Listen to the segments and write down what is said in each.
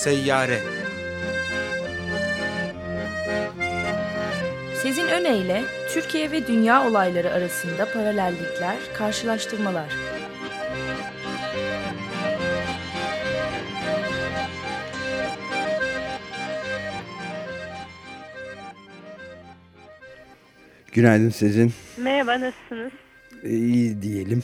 Seyyare Sezin Öne Türkiye ve dünya olayları arasında paralellikler, karşılaştırmalar. Günaydın Sezin. Merhaba, nasılsınız? İyi diyelim.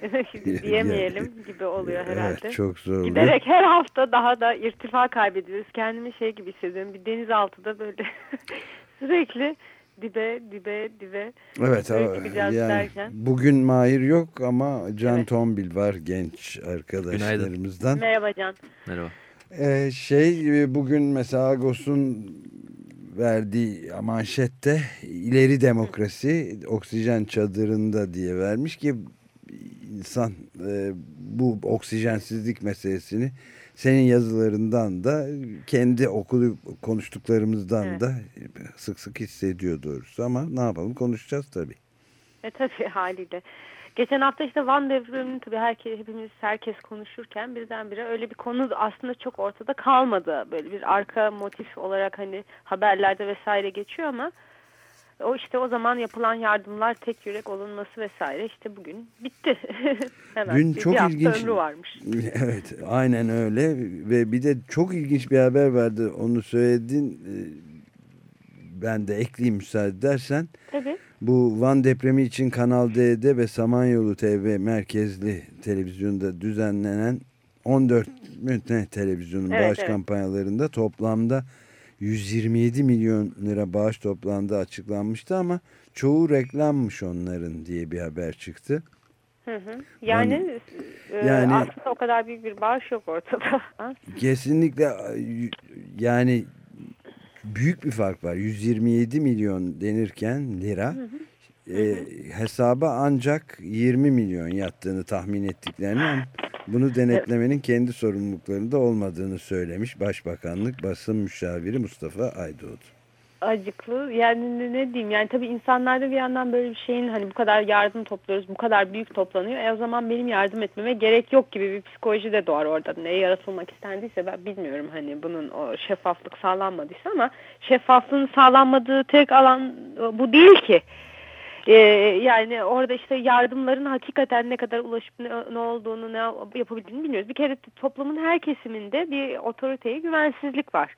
Diyemeyelim gibi oluyor herhalde. Evet, çok zor. Giderek her hafta daha da irtifa kaybediyoruz. Kendimi şey gibi hissediyorum. Bir denizaltıda böyle sürekli dibe dibe dibe. Evet yani derken. bugün Mahir yok ama Can evet. Tombil var genç arkadaşlarımızdan. Günaydın. Merhaba Can. Merhaba. Ee, şey bugün mesela Agos'un verdiği manşette ileri demokrasi oksijen çadırında diye vermiş ki insan e, bu oksijensizlik meselesini senin yazılarından da kendi okulu konuştuklarımızdan evet. da sık sık hissediyor doğrusu ama ne yapalım konuşacağız tabii. E tabii haliyle. Geçen hafta işte Van devrimini tabii herkes, hepimiz herkes konuşurken birdenbire öyle bir konu aslında çok ortada kalmadı. Böyle bir arka motif olarak hani haberlerde vesaire geçiyor ama o işte o zaman yapılan yardımlar tek yürek olunması vesaire işte bugün bitti. Hemen Dün çok bir ilginç. ömrü varmış. Evet aynen öyle ve bir de çok ilginç bir haber vardı onu söyledin. Ee, ben de ekleyeyim müsaade edersen. Tabii. Bu Van depremi için Kanal D'de ve Samanyolu TV merkezli televizyonda düzenlenen 14 ne televizyonun evet, bağış evet. kampanyalarında toplamda 127 milyon lira bağış toplandığı açıklanmıştı ama çoğu reklammış onların diye bir haber çıktı. Hı hı. Yani, e, yani aslında o kadar büyük bir bağış yok ortada. kesinlikle yani büyük bir fark var. 127 milyon denirken lira hı hı. E, hesaba ancak 20 milyon yattığını tahmin ettiklerini ama bunu denetlemenin kendi sorumluluklarında olmadığını söylemiş Başbakanlık basın müşaviri Mustafa Aydoğdu. Acıklı yani ne diyeyim yani tabii insanlarda bir yandan böyle bir şeyin hani bu kadar yardım topluyoruz bu kadar büyük toplanıyor e o zaman benim yardım etmeme gerek yok gibi bir psikoloji de doğar orada. Ne yaratılmak istendiyse ben bilmiyorum hani bunun o şeffaflık sağlanmadıysa ama şeffaflığın sağlanmadığı tek alan bu değil ki ee, yani orada işte yardımların hakikaten ne kadar ulaşıp ne, ne olduğunu ne yapabildiğini bilmiyoruz. Bir kere toplumun her kesiminde bir otoriteye güvensizlik var.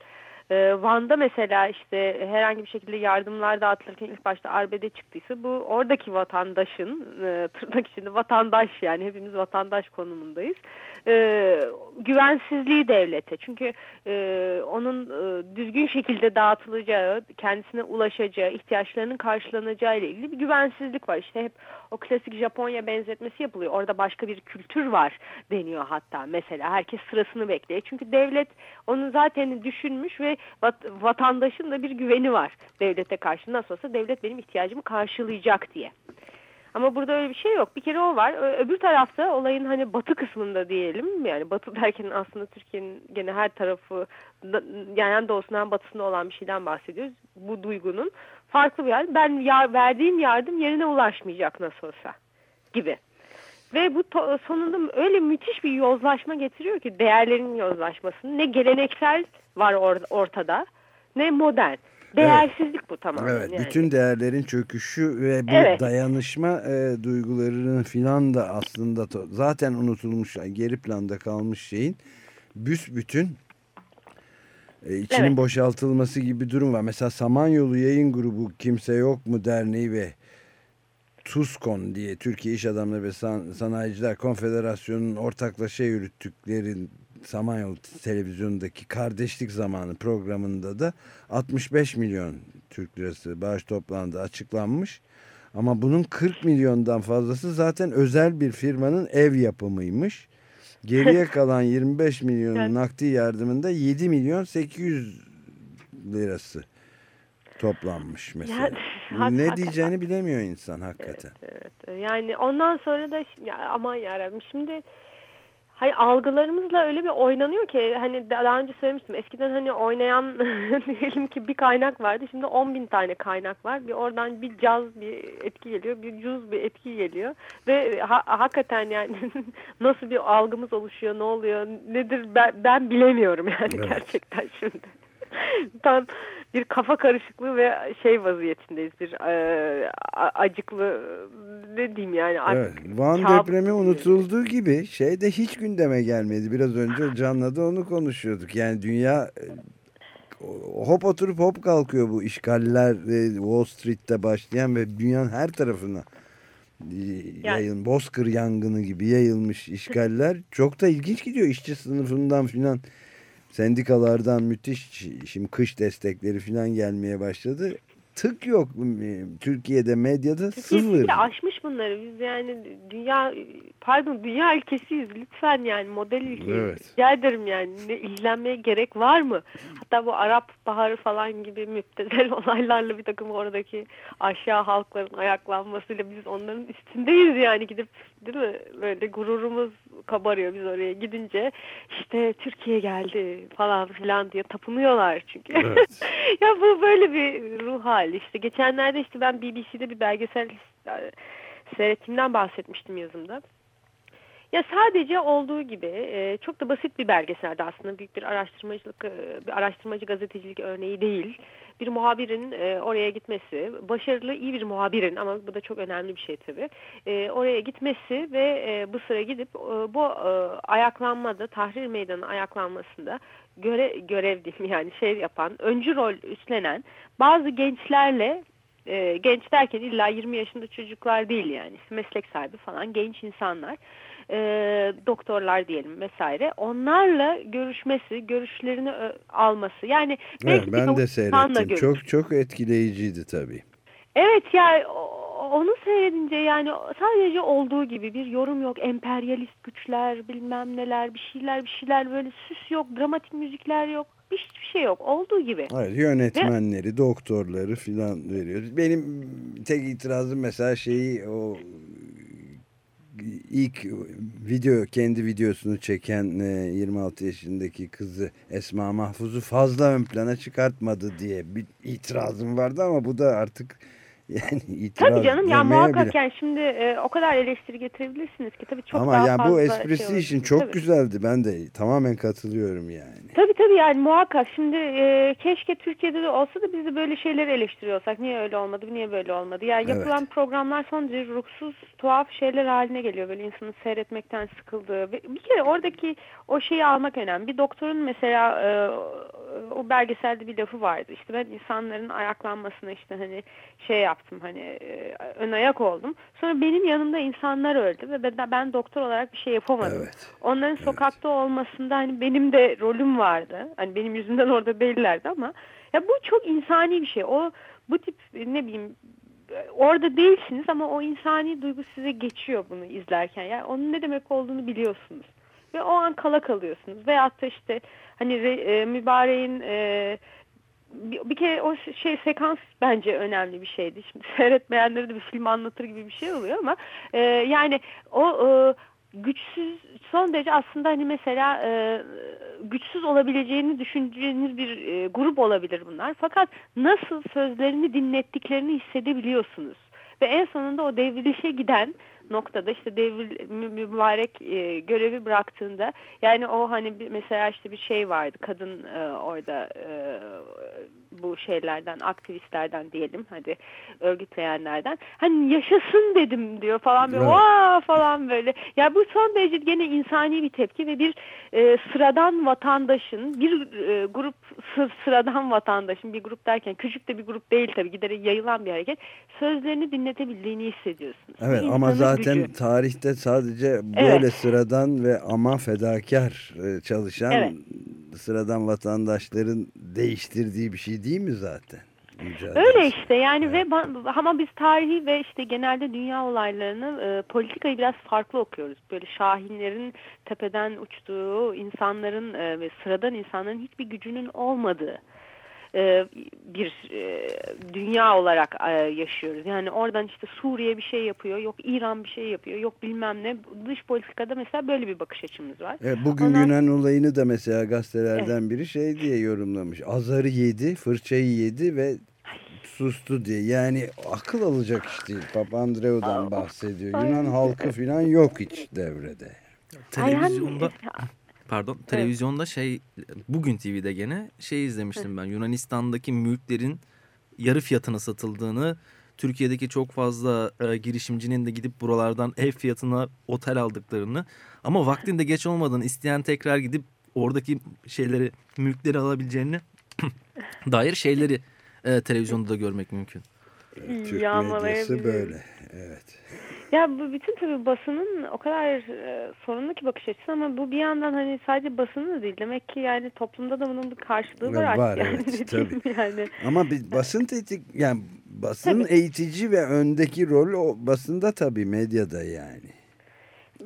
Ee, Van'da mesela işte herhangi bir şekilde yardımlar dağıtılırken ilk başta arbede çıktıysa bu oradaki vatandaşın e, tırnak içinde vatandaş yani hepimiz vatandaş konumundayız. E, güvensizliği devlete çünkü e, onun e, düzgün şekilde dağıtılacağı, kendisine ulaşacağı, ihtiyaçlarının karşılanacağı ile ilgili bir güvensizlik var. İşte hep o klasik Japonya benzetmesi yapılıyor. Orada başka bir kültür var deniyor hatta mesela. Herkes sırasını bekliyor. Çünkü devlet onu zaten düşünmüş ve vatandaşın da bir güveni var devlete karşı. Nasıl olsa devlet benim ihtiyacımı karşılayacak diye. Ama burada öyle bir şey yok. Bir kere o var. Öbür tarafta olayın hani batı kısmında diyelim. Yani batı derken aslında Türkiye'nin gene her tarafı yani hem doğusunda hem batısında olan bir şeyden bahsediyoruz. Bu duygunun farklı bir hal. Ben ya, verdiğim yardım yerine ulaşmayacak nasıl olsa gibi. Ve bu sonunda öyle müthiş bir yozlaşma getiriyor ki değerlerin yozlaşmasını. Ne geleneksel var or ortada ne modern. Değersizlik evet. bu tamamen. Evet, yani. bütün değerlerin çöküşü ve bu evet. dayanışma e, duygularının filan da aslında zaten unutulmuş, geri planda kalmış şeyin büsbütün e, içinin evet. boşaltılması gibi bir durum var. Mesela Samanyolu Yayın Grubu Kimse Yok mu Derneği ve TUSKON diye Türkiye İş Adamları ve San Sanayiciler Konfederasyonu'nun ortaklaşa yürüttükleri Samanyolu televizyonundaki kardeşlik zamanı programında da 65 milyon Türk lirası bağış toplandı açıklanmış. Ama bunun 40 milyondan fazlası zaten özel bir firmanın ev yapımıymış. Geriye kalan 25 milyonun nakdi yardımında 7 milyon 800 lirası toplanmış mesela. Ya, ne diyeceğini bilemiyor insan hakikaten. Evet, evet. Yani ondan sonra da ya, aman yarabbim şimdi Hani algılarımızla öyle bir oynanıyor ki hani daha önce söylemiştim eskiden hani oynayan diyelim ki bir kaynak vardı şimdi 10 bin tane kaynak var bir oradan bir caz bir etki geliyor bir cuz bir etki geliyor ve ha, hakikaten yani nasıl bir algımız oluşuyor ne oluyor nedir ben, ben bilemiyorum yani evet. gerçekten şimdi. Tam bir kafa karışıklığı ve şey vaziyetindeyiz. Bir e, acıklı ne diyeyim yani. Evet, Van depremi unutulduğu gibi şey de hiç gündeme gelmedi. Biraz önce Can'la da onu konuşuyorduk. Yani dünya e, hop oturup hop kalkıyor bu işgaller Wall Street'te başlayan ve dünyanın her tarafına e, yayın, yani, bozkır yangını gibi yayılmış işgaller çok da ilginç gidiyor işçi sınıfından filan sendikalardan müthiş şimdi kış destekleri falan gelmeye başladı. Tık yok Türkiye'de medyada Türkiye sıfır. Türkiye aşmış bunları. Biz yani dünya pardon dünya ülkesiyiz lütfen yani model ülkeyiz. Evet. Rica ederim yani ne ilgilenmeye gerek var mı? Hatta bu Arap Baharı falan gibi müptezel olaylarla bir takım oradaki aşağı halkların ayaklanmasıyla biz onların üstündeyiz yani gidip değil mi? Böyle gururumuz kabarıyor biz oraya gidince işte Türkiye geldi falan filan diye tapınıyorlar çünkü. Evet. ya bu böyle bir ruh hali işte geçenlerde işte ben BBC'de bir belgesel seyrettiğimden bahsetmiştim yazımda. Ya sadece olduğu gibi e, çok da basit bir belgeseldi aslında. Büyük bir araştırmacılık, e, bir araştırmacı gazetecilik örneği değil. Bir muhabirin e, oraya gitmesi, başarılı iyi bir muhabirin ama bu da çok önemli bir şey tabii. oraya gitmesi ve bu sıra gidip bu ayaklanmada, tahrir meydanı ayaklanmasında göre, görev diyeyim yani şey yapan, öncü rol üstlenen bazı gençlerle genç derken illa 20 yaşında çocuklar değil yani meslek sahibi falan genç insanlar e, doktorlar diyelim vesaire onlarla görüşmesi, görüşlerini alması. Yani evet, ben de seyrettim. Çok çok etkileyiciydi tabii. Evet yani onu seyredince yani sadece olduğu gibi bir yorum yok. Emperyalist güçler bilmem neler bir şeyler bir şeyler böyle süs yok. Dramatik müzikler yok. Hiçbir şey yok. Olduğu gibi. Evet, yönetmenleri, Ve, doktorları filan veriyoruz. Benim tek itirazım mesela şeyi o ilk video kendi videosunu çeken 26 e, yaşındaki kızı Esma Mahfuz'u fazla ön plana çıkartmadı diye bir itirazım vardı ama bu da artık yani Tabii canım ya muhakkak bile. yani şimdi e, o kadar eleştiri getirebilirsiniz ki tabii çok Ama daha yani fazla bu esprisi şey için çok tabii. güzeldi. Ben de tamamen katılıyorum yani. Tabii tabii yani muhakkak. Şimdi e, keşke Türkiye'de de olsa da biz de böyle şeyleri eleştiriyorsak. Niye öyle olmadı, niye böyle olmadı? Yani yapılan evet. programlar son derece ruhsuz, tuhaf şeyler haline geliyor. Böyle insanın seyretmekten sıkıldığı. Bir kere oradaki o şeyi almak önemli. Bir doktorun mesela e, o belgeselde bir lafı vardı. İşte ben insanların ayaklanmasına işte hani şey yaptım hani e, ön ayak oldum. Sonra benim yanımda insanlar öldü ve ben, ben doktor olarak bir şey yapamadım. Evet. Onların evet. sokakta olmasında hani benim de rolüm vardı. Hani benim yüzümden orada belirlerdi ama ya bu çok insani bir şey. O bu tip ne bileyim orada değilsiniz ama o insani duygu size geçiyor bunu izlerken. Yani onun ne demek olduğunu biliyorsunuz. Ve o an kala kalıyorsunuz. Veyahut da işte hani e, mübareğin e, bir, bir kere o şey sekans bence önemli bir şeydi. Şimdi seyretmeyenlere de bir film anlatır gibi bir şey oluyor ama e, yani o e, güçsüz son derece aslında hani mesela e, güçsüz olabileceğini düşündüğünüz bir e, grup olabilir bunlar. Fakat nasıl sözlerini dinlettiklerini hissedebiliyorsunuz. Ve en sonunda o devrilişe giden noktada işte devir mübarek e, görevi bıraktığında yani o hani bir, mesela işte bir şey vardı kadın e, orada e, bu şeylerden aktivistlerden diyelim hadi örgütleyenlerden hani yaşasın dedim diyor falan böyle evet. falan böyle ya bu son derece gene insani bir tepki ve bir e, sıradan vatandaşın bir e, grup sıradan vatandaşın bir grup derken küçük de bir grup değil tabii giderek yayılan bir hareket sözlerini dinletebildiğini hissediyorsunuz. Evet ama zaten gücü. tarihte sadece böyle evet. sıradan ve ama fedakar e, çalışan evet. Sıradan vatandaşların değiştirdiği bir şey değil mi zaten? Mücadelesi. Öyle işte yani evet. ve ama biz tarihi ve işte genelde dünya olaylarını e, politikayı biraz farklı okuyoruz. Böyle şahinlerin tepeden uçtuğu insanların e, ve sıradan insanların hiçbir gücünün olmadığı e, bir e, dünya olarak e, yaşıyoruz. Yani oradan işte Suriye bir şey yapıyor, yok İran bir şey yapıyor, yok bilmem ne. Dış politikada mesela böyle bir bakış açımız var. Evet, bugün Ondan... Yunan olayını da mesela gazetelerden evet. biri şey diye yorumlamış. Azarı yedi, fırçayı yedi ve sustu diye. Yani akıl alacak işte Papandreou'dan bahsediyor. Yunan halkı falan yok hiç devrede. Televizyonda pardon televizyonda şey bugün TV'de gene şey izlemiştim ben. Yunanistan'daki mülklerin yarı fiyatına satıldığını Türkiye'deki çok fazla e, girişimcinin de gidip buralardan ev fiyatına otel aldıklarını ama vaktinde geç olmadan isteyen tekrar gidip oradaki şeyleri mülkleri alabileceğini dair şeyleri e, televizyonda da görmek mümkün. Türk medyası böyle. Evet. Ya bu bütün tabii basının o kadar e, sorunlu ki bakış açısı ama bu bir yandan hani sadece basının da değil. Demek ki yani toplumda da bunun bir karşılığı var. Var yani, evet tabii. Yani. Ama bir basın tetik yani basın tabii. eğitici ve öndeki rol o basında tabii medyada yani.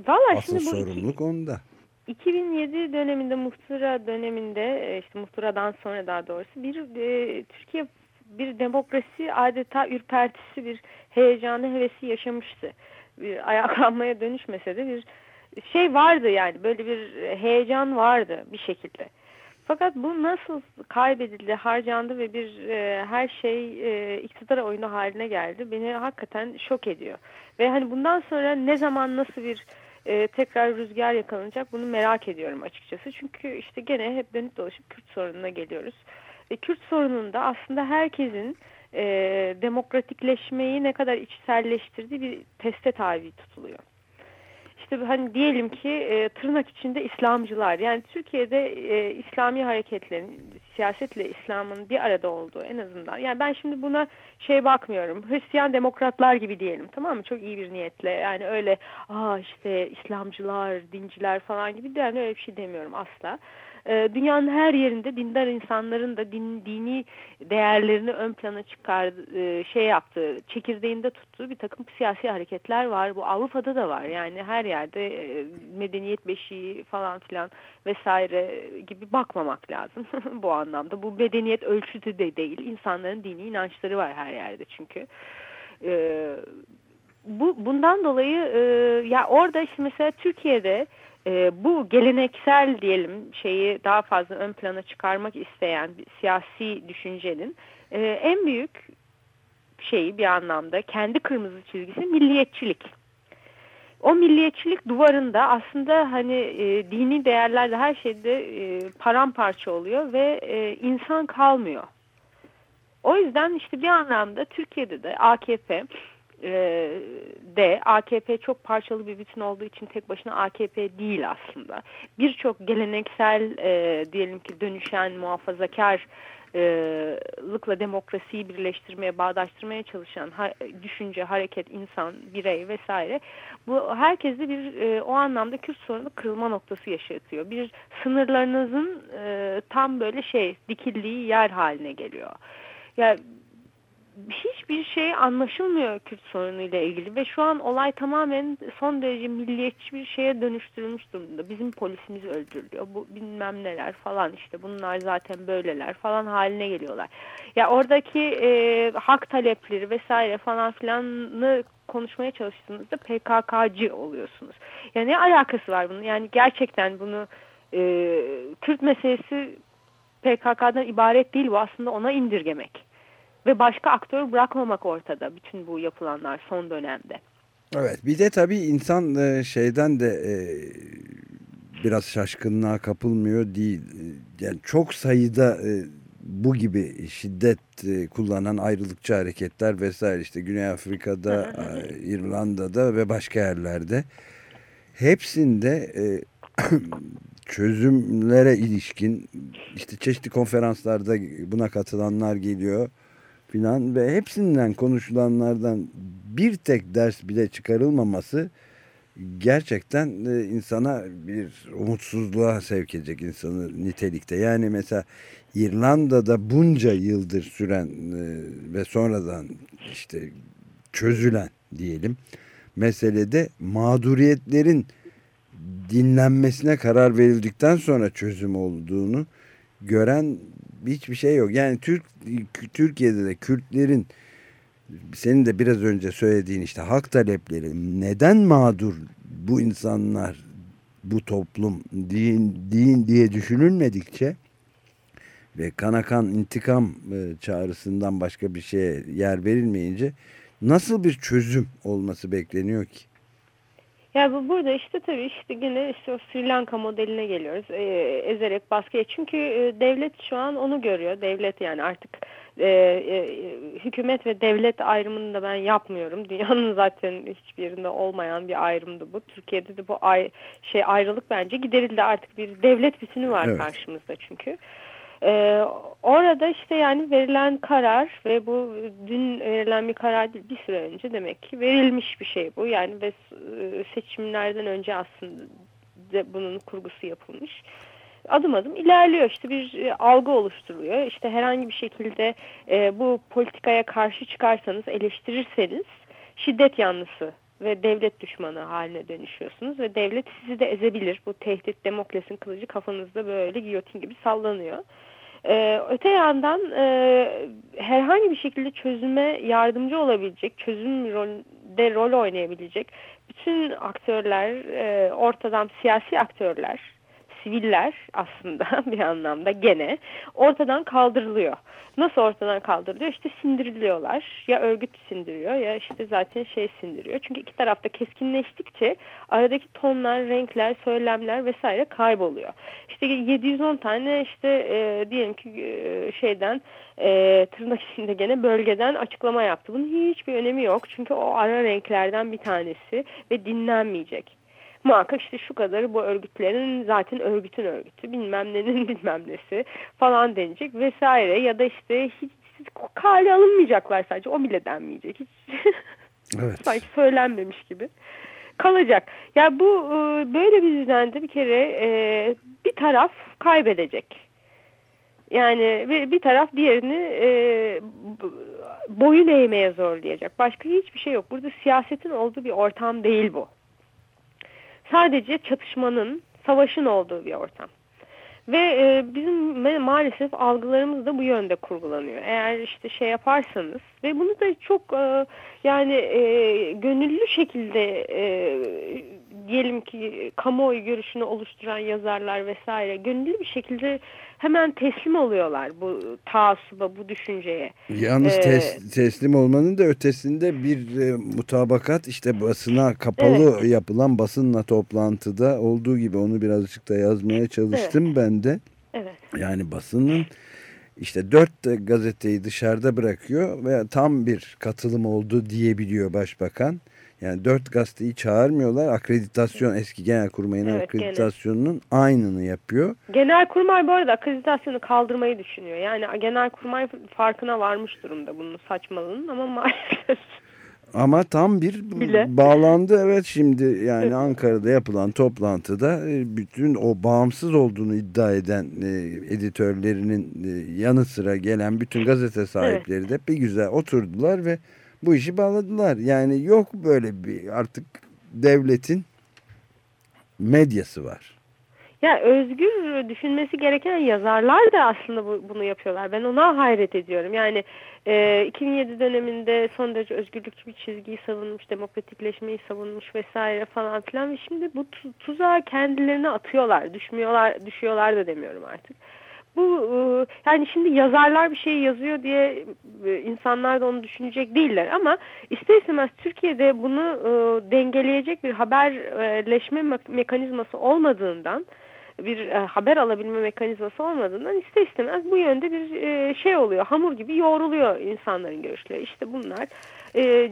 Valla şimdi bu sorumluluk iki, onda. 2007 döneminde muhtıra döneminde e, işte muhtıradan sonra daha doğrusu bir e, Türkiye bir demokrasi adeta ürpertisi bir heyecanı hevesi yaşamıştı bir ayaklanmaya dönüşmese de bir şey vardı yani böyle bir heyecan vardı bir şekilde. Fakat bu nasıl kaybedildi, harcandı ve bir e, her şey e, iktidar oyunu haline geldi beni hakikaten şok ediyor. Ve hani bundan sonra ne zaman nasıl bir e, tekrar rüzgar yakalanacak bunu merak ediyorum açıkçası. Çünkü işte gene hep dönüp dolaşıp Kürt sorununa geliyoruz. E, Kürt sorununda aslında herkesin e, demokratikleşmeyi ne kadar içselleştirdiği bir teste tabi tutuluyor. İşte hani diyelim ki e, tırnak içinde İslamcılar yani Türkiye'de e, İslami hareketlerin siyasetle İslam'ın bir arada olduğu en azından. Yani ben şimdi buna şey bakmıyorum. Hristiyan demokratlar gibi diyelim tamam mı? Çok iyi bir niyetle. Yani öyle aa işte İslamcılar, dinciler falan gibi yani öyle bir şey demiyorum asla. Ee, dünyanın her yerinde dindar insanların da din, dini değerlerini ön plana çıkar e, şey yaptığı, çekirdeğinde tuttuğu bir takım siyasi hareketler var. Bu Avrupa'da da var. Yani her yerde e, medeniyet beşiği falan filan vesaire gibi bakmamak lazım bu anlamda. Bu medeniyet ölçütü de değil. İnsanların dini inançları var her yerde çünkü. Ee, bu bundan dolayı e, ya orada işte mesela Türkiye'de e, bu geleneksel diyelim şeyi daha fazla ön plana çıkarmak isteyen siyasi düşüncenin e, en büyük şeyi bir anlamda kendi kırmızı çizgisi milliyetçilik. O milliyetçilik duvarında aslında hani e, dini değerlerde her şeyde e, paramparça oluyor ve e, insan kalmıyor. O yüzden işte bir anlamda Türkiye'de de AKP e, de AKP çok parçalı bir bütün olduğu için tek başına AKP değil aslında. Birçok geleneksel e, diyelim ki dönüşen muhafazakar lıkla demokrasiyi birleştirmeye, bağdaştırmaya çalışan ha, düşünce, hareket, insan, birey vesaire bu herkeste bir e, o anlamda Kürt sorunu kırılma noktası yaşatıyor. Bir sınırlarınızın e, tam böyle şey dikildiği yer haline geliyor. Yani hiçbir şey anlaşılmıyor Kürt sorunuyla ilgili ve şu an olay tamamen son derece milliyetçi bir şeye dönüştürülmüş durumda. Bizim polisimiz öldürülüyor, bu bilmem neler falan işte bunlar zaten böyleler falan haline geliyorlar. Ya oradaki e, hak talepleri vesaire falan filanı konuşmaya çalıştığınızda PKK'cı oluyorsunuz. Yani ne alakası var bunun? Yani gerçekten bunu e, Kürt meselesi PKK'dan ibaret değil bu aslında ona indirgemek ve başka aktör bırakmamak ortada bütün bu yapılanlar son dönemde. Evet bir de tabii insan e, şeyden de e, biraz şaşkınlığa kapılmıyor değil. Yani çok sayıda e, bu gibi şiddet kullanan ayrılıkçı hareketler vesaire işte Güney Afrika'da, İrlanda'da ve başka yerlerde hepsinde çözümlere ilişkin işte çeşitli konferanslarda buna katılanlar geliyor filan ve hepsinden konuşulanlardan bir tek ders bile çıkarılmaması gerçekten e, insana bir umutsuzluğa sevk edecek insanı nitelikte. Yani mesela İrlanda'da bunca yıldır süren e, ve sonradan işte çözülen diyelim meselede mağduriyetlerin dinlenmesine karar verildikten sonra çözüm olduğunu gören hiçbir şey yok. Yani Türk Türkiye'de de Kürtlerin senin de biraz önce söylediğin işte hak talepleri neden mağdur bu insanlar bu toplum din, din diye düşünülmedikçe ve kanakan intikam e, çağrısından başka bir şeye yer verilmeyince nasıl bir çözüm olması bekleniyor ki? Ya bu burada işte tabii işte yine işte o Sri Lanka modeline geliyoruz. E, ezerek baskıya. Çünkü e, devlet şu an onu görüyor. Devlet yani artık e, e, hükümet ve devlet ayrımını da ben yapmıyorum. Dünyanın zaten hiçbir yerinde olmayan bir ayrımdı bu. Türkiye'de de bu ay, şey ayrılık bence giderildi. Artık bir devlet bütünü var evet. karşımızda çünkü. Ee, orada işte yani verilen karar ve bu dün verilen bir karar değil bir süre önce demek ki verilmiş bir şey bu. Yani ve e, seçimlerden önce aslında bunun kurgusu yapılmış. Adım adım ilerliyor işte bir e, algı oluşturuyor. İşte herhangi bir şekilde e, bu politikaya karşı çıkarsanız eleştirirseniz şiddet yanlısı ve devlet düşmanı haline dönüşüyorsunuz ve devlet sizi de ezebilir. Bu tehdit Demokles'in kılıcı kafanızda böyle giyotin gibi sallanıyor. Ee, öte yandan e, herhangi bir şekilde çözüme yardımcı olabilecek, çözüm rolde rol oynayabilecek bütün aktörler, e, ortadan siyasi aktörler, siviller aslında bir anlamda gene ortadan kaldırılıyor. Nasıl ortadan kaldırılıyor? İşte sindiriliyorlar. Ya örgüt sindiriyor ya işte zaten şey sindiriyor. Çünkü iki tarafta keskinleştikçe aradaki tonlar, renkler, söylemler vesaire kayboluyor. İşte 710 tane işte e, diyelim ki e, şeyden e, tırnak içinde gene bölgeden açıklama yaptı. Bunun hiçbir önemi yok. Çünkü o ara renklerden bir tanesi ve dinlenmeyecek muhakkak işte şu kadarı bu örgütlerin zaten örgütün örgütü bilmem nenin bilmem nesi falan denecek vesaire ya da işte hiç kale alınmayacaklar sadece o bile denmeyecek hiç evet. sanki söylenmemiş gibi kalacak. Ya yani bu e, böyle bir düzende bir kere e, bir taraf kaybedecek. Yani bir taraf diğerini e, boyun eğmeye zorlayacak. Başka hiçbir şey yok. Burada siyasetin olduğu bir ortam değil bu sadece çatışmanın, savaşın olduğu bir ortam. Ve e, bizim maalesef algılarımız da bu yönde kurgulanıyor. Eğer işte şey yaparsanız ve bunu da çok e, yani e, gönüllü şekilde e, diyelim ki kamuoyu görüşünü oluşturan yazarlar vesaire gönüllü bir şekilde hemen teslim oluyorlar bu taassuba, bu düşünceye. Yalnız ee, tes, teslim olmanın da ötesinde bir e, mutabakat işte basına kapalı evet. yapılan basınla toplantıda olduğu gibi onu birazcık da yazmaya çalıştım evet. ben de. Evet. Yani basının işte dört gazeteyi dışarıda bırakıyor ve tam bir katılım oldu diyebiliyor başbakan. Yani dört gazeteyi çağırmıyorlar. Akreditasyon eski genel kurmayın evet, akreditasyonunun genel. aynını yapıyor. Genel kurmay bu arada akreditasyonu kaldırmayı düşünüyor. Yani genel kurmay farkına varmış durumda bunun saçmalığının ama maalesef. Ama tam bir Bile. bağlandı evet şimdi yani. Ankara'da yapılan toplantıda e, bütün o bağımsız olduğunu iddia eden e, editörlerinin e, yanı sıra gelen bütün gazete sahipleri evet. de bir güzel oturdular ve bu işi bağladılar. Yani yok böyle bir artık devletin medyası var. Ya özgür düşünmesi gereken yazarlar da aslında bu, bunu yapıyorlar. Ben ona hayret ediyorum. Yani e, 2007 döneminde son derece özgürlükçü bir çizgiyi savunmuş, demokratikleşmeyi savunmuş vesaire falan filan. Ve şimdi bu tuzağa kendilerine atıyorlar. Düşmüyorlar, düşüyorlar da demiyorum artık bu e, yani şimdi yazarlar bir şey yazıyor diye e, insanlar da onu düşünecek değiller ama ister istemez Türkiye'de bunu e, dengeleyecek bir haberleşme mekanizması olmadığından bir haber alabilme mekanizması olmadığından ister istemez bu yönde bir şey oluyor. Hamur gibi yoğruluyor insanların görüşleri. İşte bunlar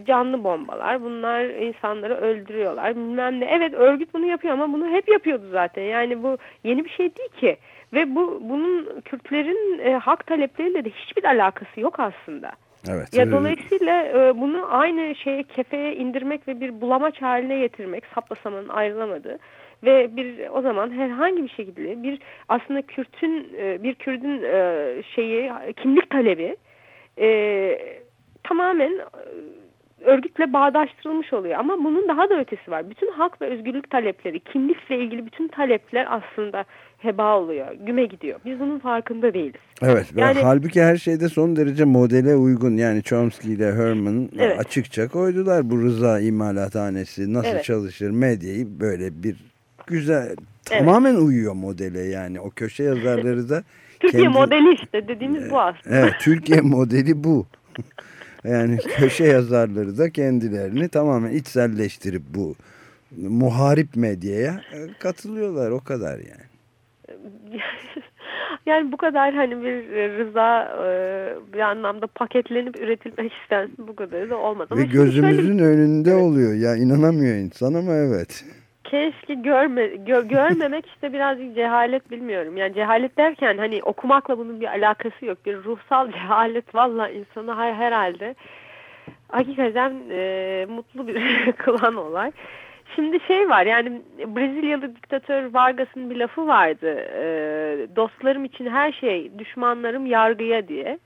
canlı bombalar. Bunlar insanları öldürüyorlar. Bilmem ne. Evet örgüt bunu yapıyor ama bunu hep yapıyordu zaten. Yani bu yeni bir şey değil ki. Ve bu bunun Kürtlerin e, hak talepleriyle de hiçbir alakası yok aslında. Evet. Ya dolayısıyla e, bunu aynı şeye kefeye indirmek ve bir bulamaç haline getirmek saplasamanın ayrılamadığı ve bir o zaman herhangi bir şekilde bir aslında Kürt'ün e, bir Kürt'ün e, şeyi kimlik talebi e, tamamen örgütle bağdaştırılmış oluyor. Ama bunun daha da ötesi var. Bütün hak ve özgürlük talepleri, kimlikle ilgili bütün talepler aslında heba oluyor, güme gidiyor. Biz bunun farkında değiliz. Evet. Yani, halbuki her şeyde son derece modele uygun. Yani Chomsky ile Herman evet. açıkça koydular bu rıza imalathanesi nasıl evet. çalışır medyayı böyle bir güzel evet. tamamen uyuyor modele yani. O köşe yazarları da Türkiye kendi, modeli işte dediğimiz bu aslında. Evet Türkiye modeli bu. yani köşe yazarları da kendilerini tamamen içselleştirip bu muharip medyaya e, katılıyorlar o kadar yani. yani bu kadar hani bir rıza e, bir anlamda paketlenip üretilmek istensin bu kadar da olmaz. Ve gözümüzün şöyle... önünde evet. oluyor ya inanamıyor insan ama evet. Keşke görme, gö, görmemek işte birazcık cehalet bilmiyorum. Yani cehalet derken hani okumakla bunun bir alakası yok. Bir ruhsal cehalet valla insanı her, herhalde hakikaten e, mutlu bir kılan olay. Şimdi şey var yani Brezilyalı diktatör Vargas'ın bir lafı vardı. E, dostlarım için her şey, düşmanlarım yargıya diye.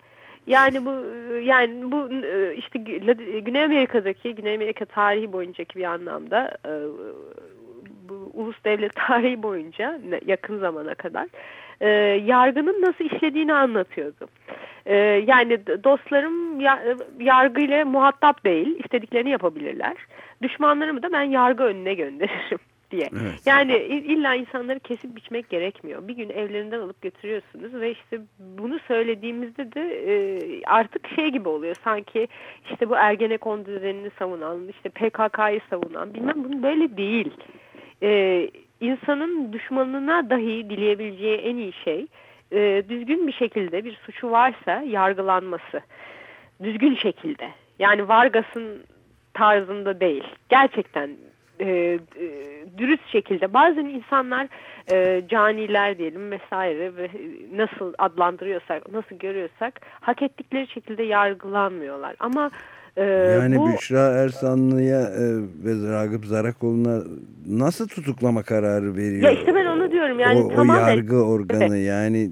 Yani bu yani bu e, işte Güney Amerika'daki Güney Amerika tarihi boyuncaki bir anlamda e, bu ulus devlet tarihi boyunca yakın zamana kadar e, yargının nasıl işlediğini anlatıyordu. E, yani dostlarım yargıyla muhatap değil, istediklerini yapabilirler. Düşmanlarımı da ben yargı önüne gönderirim diye. Evet. Yani illa insanları kesip biçmek gerekmiyor. Bir gün evlerinden alıp götürüyorsunuz ve işte bunu söylediğimizde de e, artık şey gibi oluyor. Sanki işte bu Ergenekon düzenini savunan, işte PKK'yı savunan bilmem bunu böyle değil e, insanın düşmanına dahi dileyebileceği en iyi şey e, düzgün bir şekilde bir suçu varsa yargılanması. Düzgün şekilde. Yani Vargas'ın tarzında değil. Gerçekten e, e, dürüst şekilde. Bazen insanlar e, caniler diyelim vesaire ve nasıl adlandırıyorsak, nasıl görüyorsak hak ettikleri şekilde yargılanmıyorlar. Ama ee, yani bu, Büşra Ersanlı'ya e, ve Ragıp Zarakoğlu'na nasıl tutuklama kararı veriyor? Ya işte ben onu diyorum yani o, tamamen. O yargı organı yani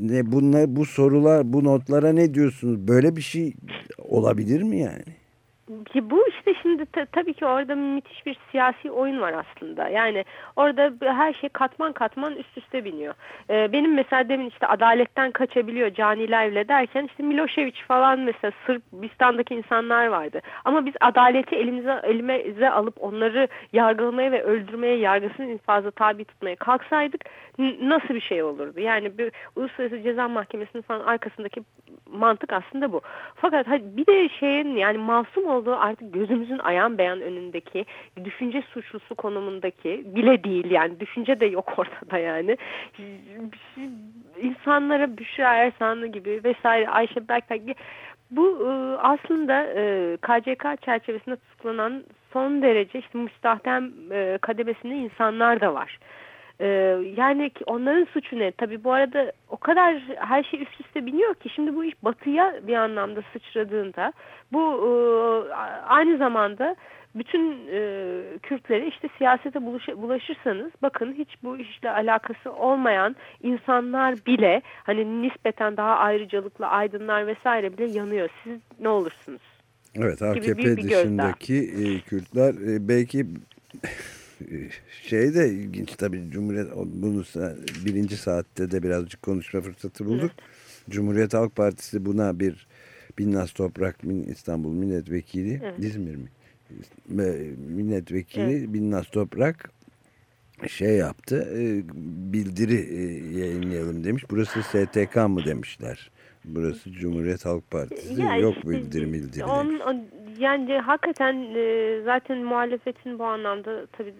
ne bunlar bu sorular bu notlara ne diyorsunuz? Böyle bir şey olabilir mi yani? Ki bu işte şimdi tabii ki orada müthiş bir siyasi oyun var aslında. Yani orada her şey katman katman üst üste biniyor. Ee, benim mesela demin işte adaletten kaçabiliyor canilerle derken işte Milošević falan mesela Sırbistan'daki insanlar vardı. Ama biz adaleti elimize elimize alıp onları yargılamaya ve öldürmeye yargısının infazı tabi tutmaya kalksaydık nasıl bir şey olurdu? Yani bir Uluslararası Ceza Mahkemesi'nin falan arkasındaki mantık aslında bu. Fakat bir de şeyin yani masum olduğu artık gözümüzün ayan beyan önündeki düşünce suçlusu konumundaki bile değil yani düşünce de yok ortada yani. insanlara Büşra Ersanlı gibi vesaire Ayşe Berkay gibi bu e, aslında KCK e, çerçevesinde tutuklanan son derece işte müstahdem e, kademesinde insanlar da var. Ee, yani onların suçu ne? Tabii bu arada o kadar her şey üst üste biniyor ki şimdi bu iş batıya bir anlamda sıçradığında bu e, aynı zamanda bütün e, Kürtlere işte siyasete buluş, bulaşırsanız bakın hiç bu işle alakası olmayan insanlar bile hani nispeten daha ayrıcalıklı aydınlar vesaire bile yanıyor. Siz ne olursunuz? Evet AKP dışındaki e, Kürtler e, belki şey de ilginç tabii Cumhuriyet bunu birinci saatte de birazcık konuşma fırsatı bulduk. Evet. Cumhuriyet Halk Partisi buna bir Binnaz Toprak İstanbul Milletvekili evet. İzmir mi? Milletvekili evet. Binnaz Toprak şey yaptı e, bildiri e, yayınlayalım demiş. Burası STK mı demişler. Burası Cumhuriyet Halk Partisi. Yani Yok işte, bildirim bildirim. Yani hakikaten e, zaten muhalefetin bu anlamda tabii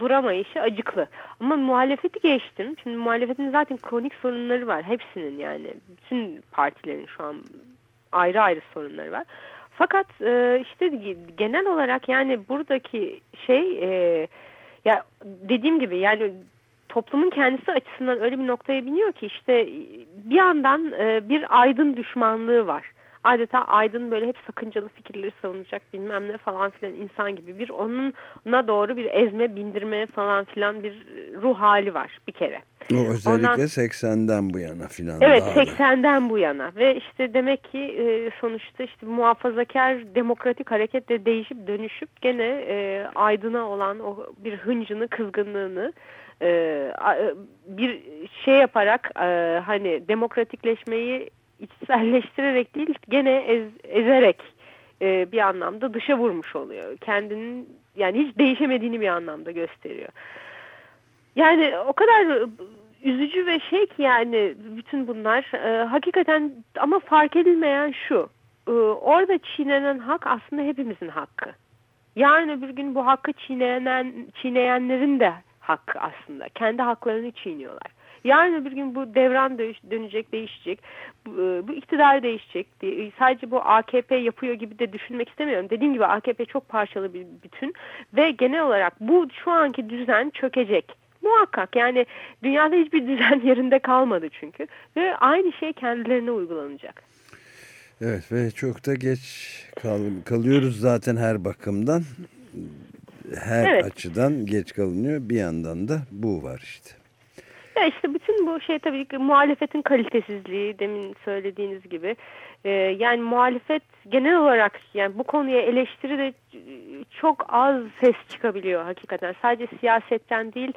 duramayışı acıklı. Ama muhalefeti geçtim. Şimdi muhalefetin zaten kronik sorunları var. Hepsinin yani. Bütün partilerin şu an ayrı ayrı sorunları var. Fakat e, işte genel olarak yani buradaki şey e, ya dediğim gibi yani toplumun kendisi açısından öyle bir noktaya biniyor ki işte bir yandan e, bir aydın düşmanlığı var. Adeta aydın böyle hep sakıncalı fikirleri savunacak bilmem ne falan filan insan gibi bir onunla doğru bir ezme bindirmeye falan filan bir ruh hali var bir kere. O özellikle Ondan, 80'den bu yana filan. Evet 80'den bu yana ve işte demek ki e, sonuçta işte muhafazakar demokratik hareketle değişip dönüşüp gene e, aydına olan o bir hıncını kızgınlığını e, e, bir şey yaparak e, hani demokratikleşmeyi içselleştirerek değil gene ez, ezerek e, bir anlamda dışa vurmuş oluyor. Kendinin yani hiç değişemediğini bir anlamda gösteriyor. Yani o kadar üzücü ve şey ki yani bütün bunlar e, hakikaten ama fark edilmeyen şu. E, orada çiğnenen hak aslında hepimizin hakkı. Yarın öbür gün bu hakkı çiğneyen, çiğneyenlerin de hakkı aslında. Kendi haklarını çiğniyorlar. Yarın öbür gün bu devran dönecek, değişecek. E, bu iktidar değişecek. Sadece bu AKP yapıyor gibi de düşünmek istemiyorum. Dediğim gibi AKP çok parçalı bir bütün ve genel olarak bu şu anki düzen çökecek. Muhakkak yani dünyada hiçbir düzen yerinde kalmadı çünkü ve aynı şey kendilerine uygulanacak. Evet ve çok da geç kal kalıyoruz zaten her bakımdan. Her evet. açıdan geç kalınıyor. Bir yandan da bu var işte. Ya işte bütün bu şey tabii ki muhalefetin kalitesizliği demin söylediğiniz gibi. Ee, yani muhalefet genel olarak yani bu konuya eleştiri de çok az ses çıkabiliyor hakikaten. Sadece siyasetten değil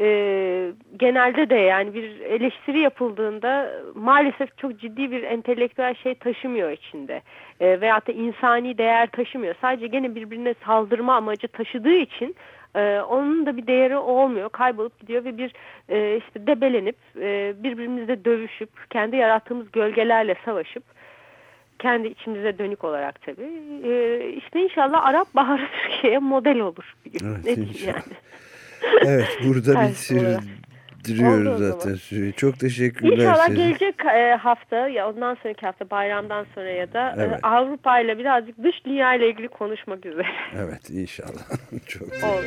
e, genelde de yani bir eleştiri yapıldığında maalesef çok ciddi bir entelektüel şey taşımıyor içinde. E, veyahut da insani değer taşımıyor. Sadece gene birbirine saldırma amacı taşıdığı için e, onun da bir değeri olmuyor. Kaybolup gidiyor ve bir e, işte debelenip e, birbirimizle dövüşüp kendi yarattığımız gölgelerle savaşıp kendi içimize dönük olarak tabii. E, işte inşallah Arap Baharı Türkiye'ye model olur bir gün. Evet, ne yani. Evet burada bitiriyoruz zaten süreyi. Çok teşekkürler. İnşallah size. gelecek e, hafta ya ondan sonraki hafta bayramdan sonra ya da e, evet. Avrupa ile birazcık dış dünya ile ilgili konuşmak üzere. Evet inşallah. Çok Olur.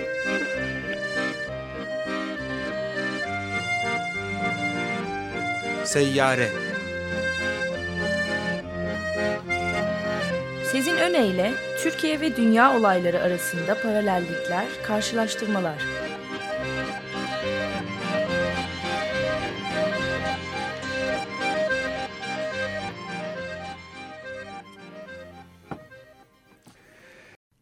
Seyyare Sezin Öne Türkiye ve dünya olayları arasında paralellikler, karşılaştırmalar.